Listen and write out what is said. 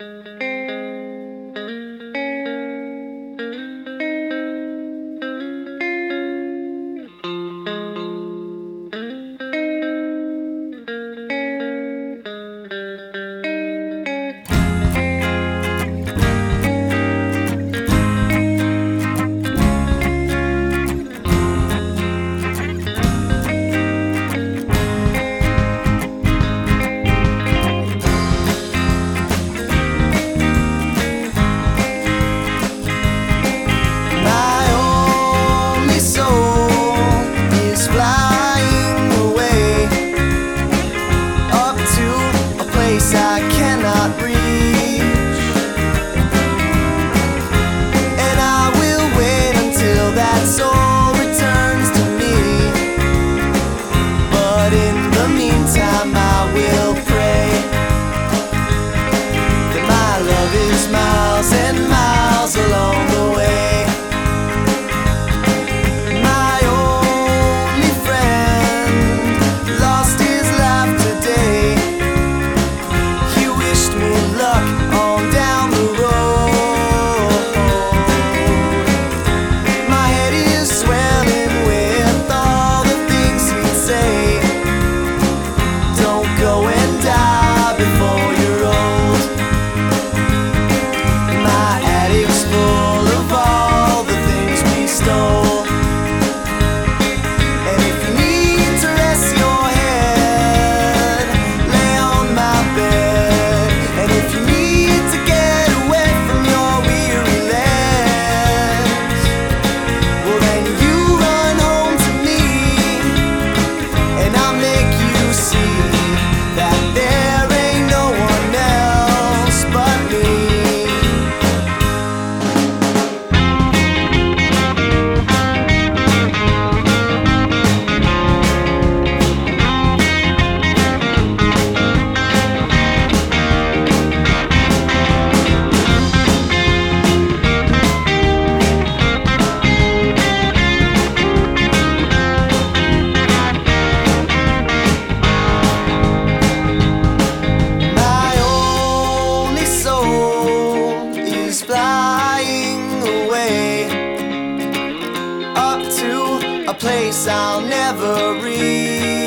My place I'll never reach.